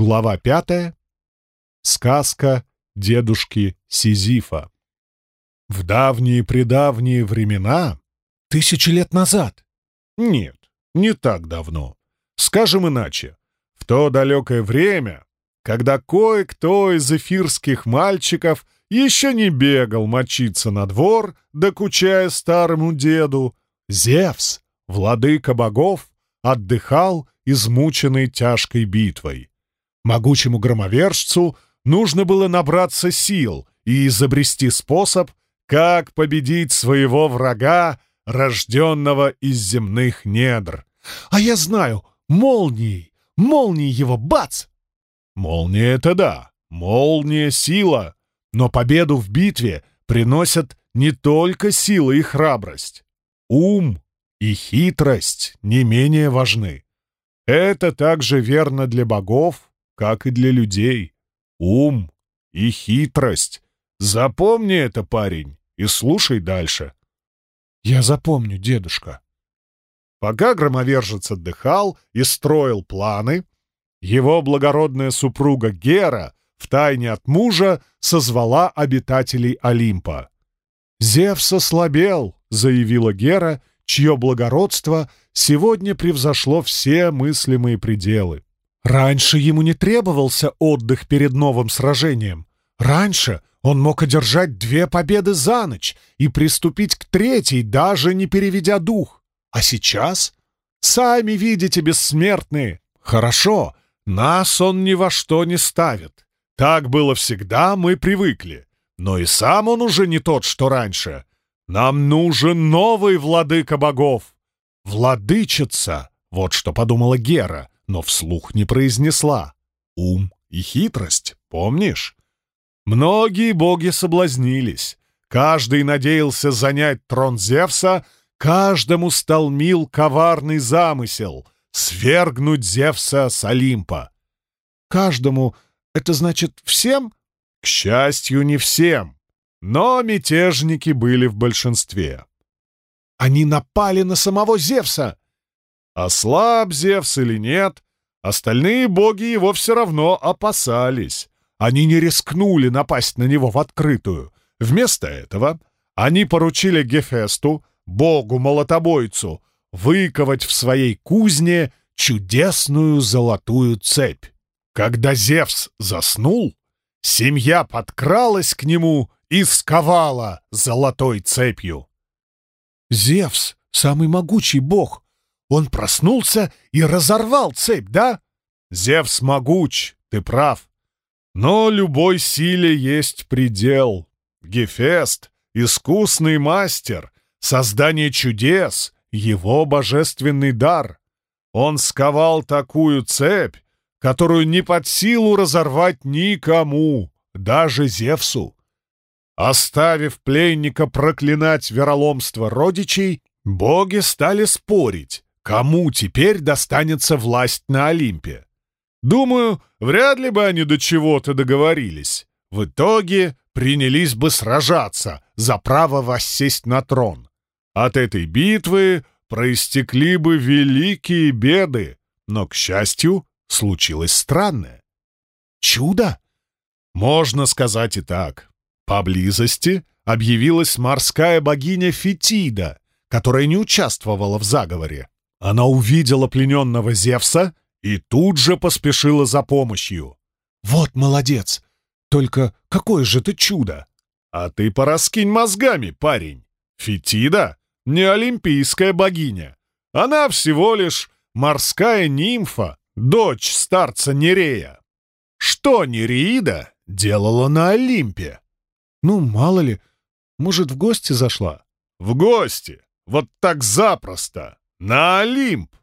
Глава пятая. Сказка дедушки Сизифа. В давние-предавние времена, тысячи лет назад, нет, не так давно, скажем иначе, в то далекое время, когда кое-кто из эфирских мальчиков еще не бегал мочиться на двор, докучая старому деду, Зевс, владыка богов, отдыхал, измученный тяжкой битвой. Могучему громовержцу нужно было набраться сил и изобрести способ, как победить своего врага, рожденного из земных недр. А я знаю, молнией, молнией его, бац! Молния — это да, молния — сила, но победу в битве приносят не только сила и храбрость. Ум и хитрость не менее важны. Это также верно для богов, как и для людей. Ум и хитрость. Запомни это, парень, и слушай дальше. Я запомню, дедушка. Пока громовержец отдыхал и строил планы, его благородная супруга Гера втайне от мужа созвала обитателей Олимпа. «Зевс ослабел», — заявила Гера, чье благородство сегодня превзошло все мыслимые пределы. Раньше ему не требовался отдых перед новым сражением. Раньше он мог одержать две победы за ночь и приступить к третьей, даже не переведя дух. А сейчас? Сами видите, бессмертные. Хорошо, нас он ни во что не ставит. Так было всегда, мы привыкли. Но и сам он уже не тот, что раньше. Нам нужен новый владыка богов. Владычица, вот что подумала Гера, но вслух не произнесла. Ум и хитрость, помнишь? Многие боги соблазнились. Каждый надеялся занять трон Зевса, каждому стал мил коварный замысел — свергнуть Зевса с Олимпа. Каждому — это значит всем? К счастью, не всем. Но мятежники были в большинстве. Они напали на самого Зевса. Ослаб Зевс или нет, остальные боги его все равно опасались. Они не рискнули напасть на него в открытую. Вместо этого они поручили Гефесту, богу-молотобойцу, выковать в своей кузне чудесную золотую цепь. Когда Зевс заснул, семья подкралась к нему и сковала золотой цепью. Зевс — самый могучий бог, он проснулся и разорвал цепь, да? Зевс могуч, ты прав. Но любой силе есть предел. Гефест — искусный мастер, создание чудес — его божественный дар. Он сковал такую цепь, которую не под силу разорвать никому, даже Зевсу. Оставив пленника проклинать вероломство родичей, боги стали спорить, Кому теперь достанется власть на Олимпе? Думаю, вряд ли бы они до чего-то договорились. В итоге принялись бы сражаться за право воссесть на трон. От этой битвы проистекли бы великие беды, но, к счастью, случилось странное. Чудо? Можно сказать и так. Поблизости объявилась морская богиня Фетида, которая не участвовала в заговоре. Она увидела плененного Зевса и тут же поспешила за помощью. «Вот молодец! Только какое же ты чудо!» «А ты пораскинь мозгами, парень! Фетида — не олимпийская богиня. Она всего лишь морская нимфа, дочь старца Нерея. Что Нереида делала на Олимпе?» «Ну, мало ли, может, в гости зашла?» «В гости! Вот так запросто!» На Олимп!»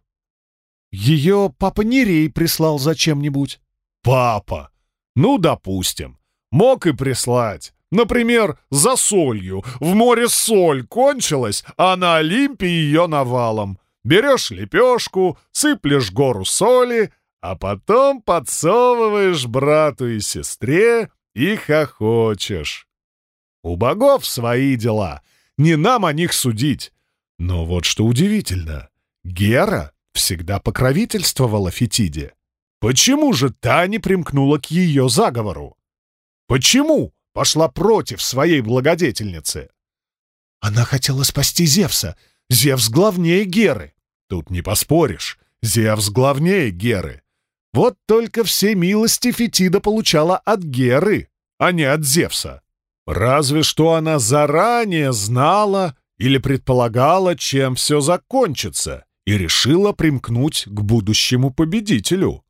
Ее папа Нерей прислал зачем-нибудь. «Папа! Ну, допустим. Мог и прислать. Например, за солью. В море соль кончилась, а на Олимпе ее навалом. Берешь лепешку, сыплешь гору соли, а потом подсовываешь брату и сестре и хохочешь. У богов свои дела, не нам о них судить. Но вот что удивительно, Гера всегда покровительствовала Фетиде. Почему же та не примкнула к ее заговору? Почему пошла против своей благодетельницы? Она хотела спасти Зевса. Зевс главнее Геры. Тут не поспоришь. Зевс главнее Геры. Вот только все милости Фетида получала от Геры, а не от Зевса. Разве что она заранее знала или предполагала, чем все закончится, и решила примкнуть к будущему победителю.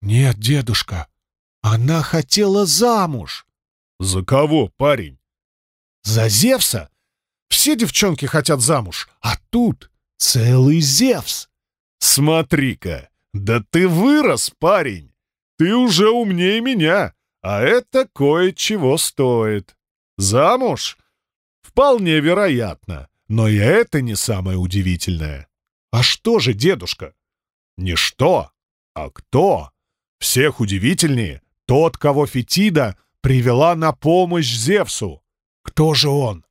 «Нет, дедушка, она хотела замуж». «За кого, парень?» «За Зевса. Все девчонки хотят замуж, а тут целый Зевс. Смотри-ка, да ты вырос, парень. Ты уже умнее меня, а это кое-чего стоит. Замуж? Вполне вероятно, но и это не самое удивительное. А что же, дедушка? Не что, а кто? Всех удивительнее тот, кого Фетида привела на помощь Зевсу. Кто же он?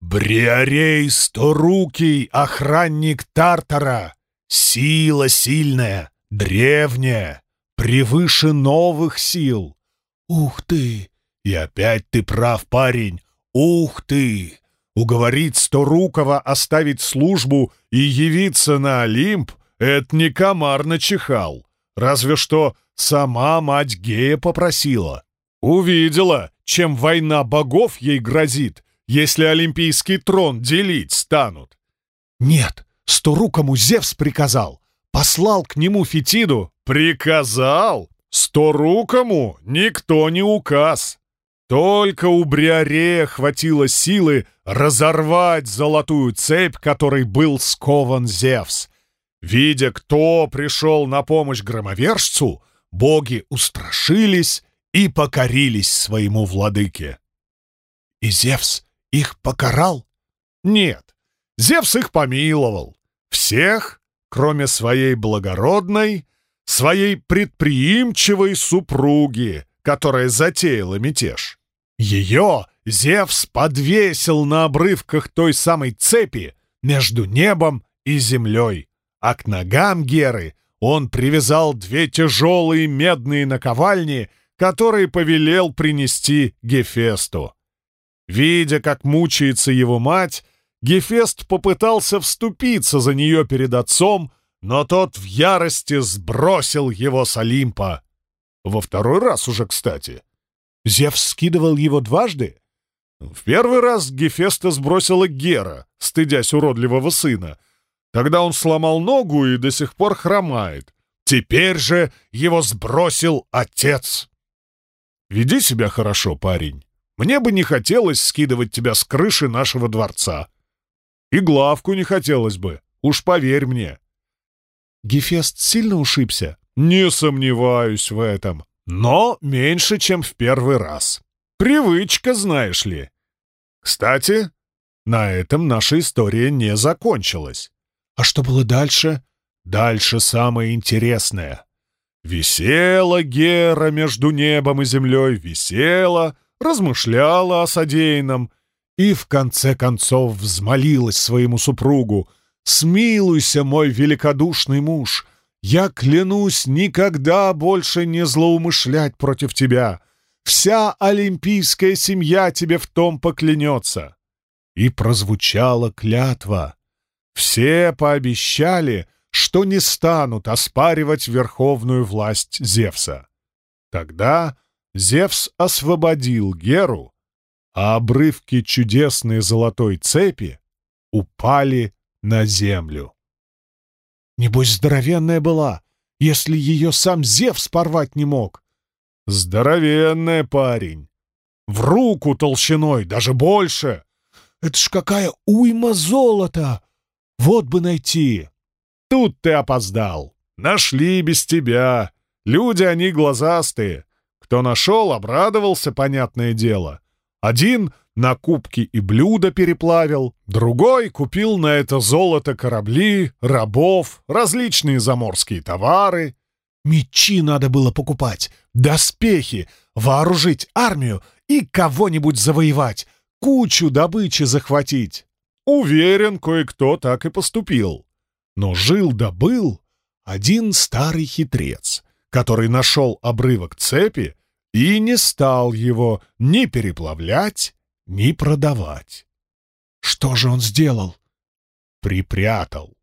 Бриарей Сторукий, охранник Тартара. Сила сильная, древняя, превыше новых сил. Ух ты! И опять ты прав, парень. Ух ты! Уговорить Сторукова оставить службу и явиться на Олимп — это не комар начихал. Разве что Сама мать Гея попросила. Увидела, чем война богов ей грозит, если олимпийский трон делить станут. Нет, сторукому Зевс приказал. Послал к нему Фетиду. Приказал? Сторукому никто не указ. Только у Бриарея хватило силы разорвать золотую цепь, которой был скован Зевс. Видя, кто пришел на помощь громовержцу, боги устрашились и покорились своему владыке. И Зевс их покарал? Нет, Зевс их помиловал. Всех, кроме своей благородной, своей предприимчивой супруги, которая затеяла мятеж. Ее Зевс подвесил на обрывках той самой цепи между небом и землей, а к ногам Геры он привязал две тяжелые медные наковальни, которые повелел принести Гефесту. Видя, как мучается его мать, Гефест попытался вступиться за нее перед отцом, но тот в ярости сбросил его с Олимпа. Во второй раз уже, кстати. Зевс скидывал его дважды? В первый раз Гефеста сбросила Гера, стыдясь уродливого сына — Тогда он сломал ногу и до сих пор хромает. Теперь же его сбросил отец. Веди себя хорошо, парень. Мне бы не хотелось скидывать тебя с крыши нашего дворца. И главку не хотелось бы, уж поверь мне. Гефест сильно ушибся? Не сомневаюсь в этом. Но меньше, чем в первый раз. Привычка, знаешь ли. Кстати, на этом наша история не закончилась. А что было дальше? Дальше самое интересное. Висела Гера между небом и землей, висела, размышляла о содеянном и в конце концов взмолилась своему супругу «Смилуйся, мой великодушный муж, я клянусь никогда больше не злоумышлять против тебя. Вся олимпийская семья тебе в том поклянется». И прозвучала клятва. Все пообещали, что не станут оспаривать верховную власть Зевса. Тогда Зевс освободил Геру, а обрывки чудесной золотой цепи упали на землю. Небось, здоровенная была, если ее сам Зевс порвать не мог. Здоровенная, парень. В руку толщиной, даже больше. Это ж какая уйма золота! Вот бы найти. Тут ты опоздал. Нашли без тебя. Люди они глазастые. Кто нашел, обрадовался, понятное дело. Один на кубки и блюда переплавил, другой купил на это золото корабли, рабов, различные заморские товары. Мечи надо было покупать, доспехи, вооружить армию и кого-нибудь завоевать, кучу добычи захватить. Уверен, кое-кто так и поступил. Но жил да был один старый хитрец, который нашел обрывок цепи и не стал его ни переплавлять, ни продавать. Что же он сделал? Припрятал.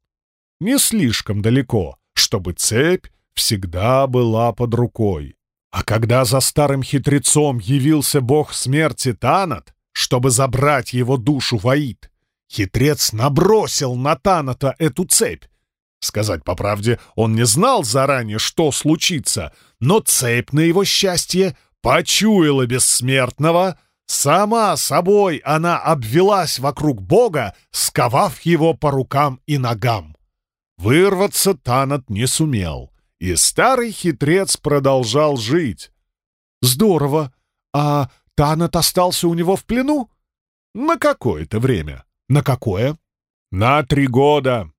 Не слишком далеко, чтобы цепь всегда была под рукой. А когда за старым хитрецом явился бог смерти Танат, чтобы забрать его душу в Аид, хитрец набросил на Таната эту цепь. Сказать по правде, он не знал заранее, что случится, но цепь, на его счастье, почуяла бессмертного, сама собой она обвелась вокруг бога, сковав его по рукам и ногам. Вырваться Танат не сумел — и старый хитрец продолжал жить. Здорово. А Танат остался у него в плену? На какое-то время. На какое? На три года.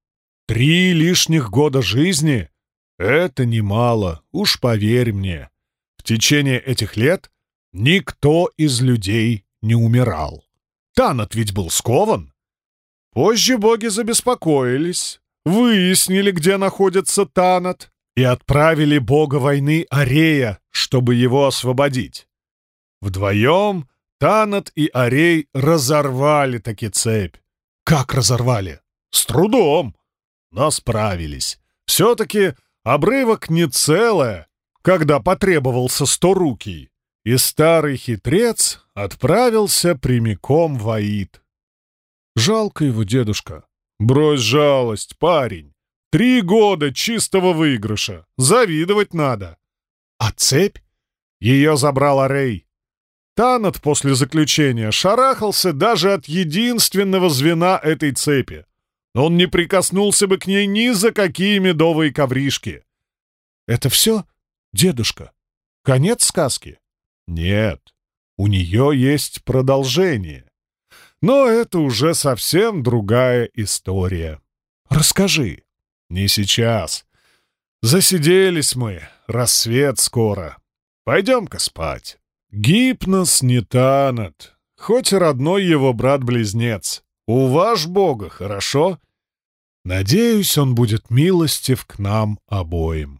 Три лишних года жизни — это немало, уж поверь мне. В течение этих лет никто из людей не умирал. Танат ведь был скован. Позже боги забеспокоились, выяснили, где находится Танат, и отправили бога войны Арея, чтобы его освободить. Вдвоем Танат и Арей разорвали таки цепь. Как разорвали? С трудом, но справились. Все-таки обрывок не целое, когда потребовался сторукий, и старый хитрец отправился прямиком в Аид. Жалко его дедушка. Брось жалость, парень. Три года чистого выигрыша. Завидовать надо. А цепь? Ее забрал Арей. Танат после заключения шарахался даже от единственного звена этой цепи. Он не прикоснулся бы к ней ни за какие медовые ковришки. Это все, дедушка? Конец сказки? Нет, у нее есть продолжение. Но это уже совсем другая история. Расскажи. «Не сейчас. Засиделись мы. Рассвет скоро. Пойдем-ка спать. Гипнос не танат, хоть и родной его брат-близнец. У ваш бога, хорошо? Надеюсь, он будет милостив к нам обоим».